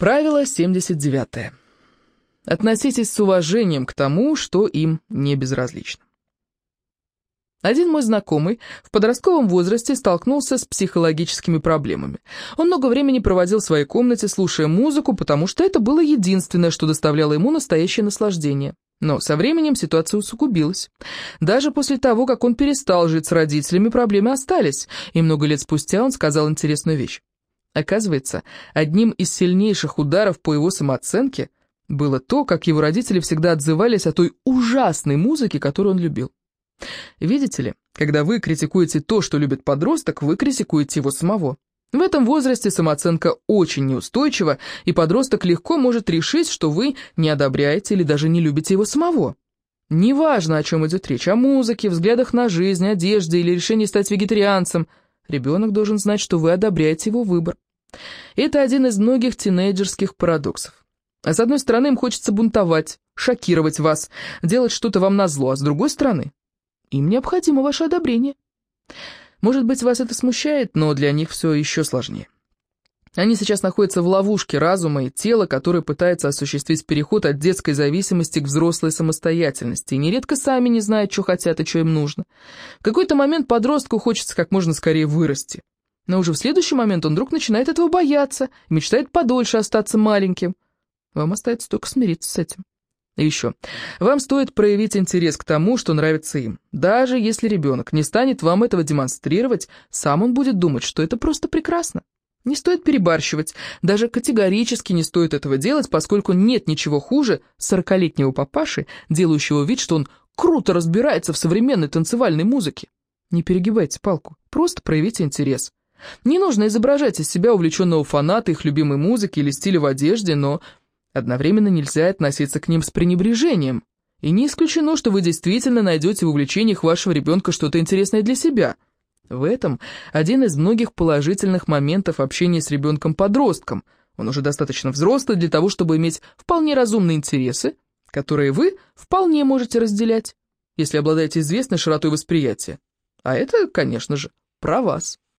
Правило 79. Относитесь с уважением к тому, что им не безразлично. Один мой знакомый в подростковом возрасте столкнулся с психологическими проблемами. Он много времени проводил в своей комнате, слушая музыку, потому что это было единственное, что доставляло ему настоящее наслаждение. Но со временем ситуация усугубилась. Даже после того, как он перестал жить с родителями, проблемы остались, и много лет спустя он сказал интересную вещь. Оказывается, одним из сильнейших ударов по его самооценке было то, как его родители всегда отзывались о той ужасной музыке, которую он любил. Видите ли, когда вы критикуете то, что любит подросток, вы критикуете его самого. В этом возрасте самооценка очень неустойчива, и подросток легко может решить, что вы не одобряете или даже не любите его самого. Неважно, о чем идет речь, о музыке, взглядах на жизнь, одежде или решении стать вегетарианцем – Ребенок должен знать, что вы одобряете его выбор. Это один из многих тинейджерских парадоксов. С одной стороны, им хочется бунтовать, шокировать вас, делать что-то вам назло, а с другой стороны, им необходимо ваше одобрение. Может быть, вас это смущает, но для них все еще сложнее. Они сейчас находятся в ловушке разума и тела, который пытается осуществить переход от детской зависимости к взрослой самостоятельности, и нередко сами не знают, что хотят и что им нужно. В какой-то момент подростку хочется как можно скорее вырасти. Но уже в следующий момент он вдруг начинает этого бояться и мечтает подольше остаться маленьким. Вам остается только смириться с этим. И еще. Вам стоит проявить интерес к тому, что нравится им. Даже если ребенок не станет вам этого демонстрировать, сам он будет думать, что это просто прекрасно. Не стоит перебарщивать, даже категорически не стоит этого делать, поскольку нет ничего хуже сорокалетнего папаши, делающего вид, что он круто разбирается в современной танцевальной музыке. Не перегибайте палку, просто проявите интерес. Не нужно изображать из себя увлеченного фаната их любимой музыки или стиля в одежде, но одновременно нельзя относиться к ним с пренебрежением. И не исключено, что вы действительно найдете в увлечениях вашего ребенка что-то интересное для себя – в этом один из многих положительных моментов общения с ребенком-подростком. Он уже достаточно взрослый для того, чтобы иметь вполне разумные интересы, которые вы вполне можете разделять, если обладаете известной широтой восприятия. А это, конечно же, про вас.